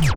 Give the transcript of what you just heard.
you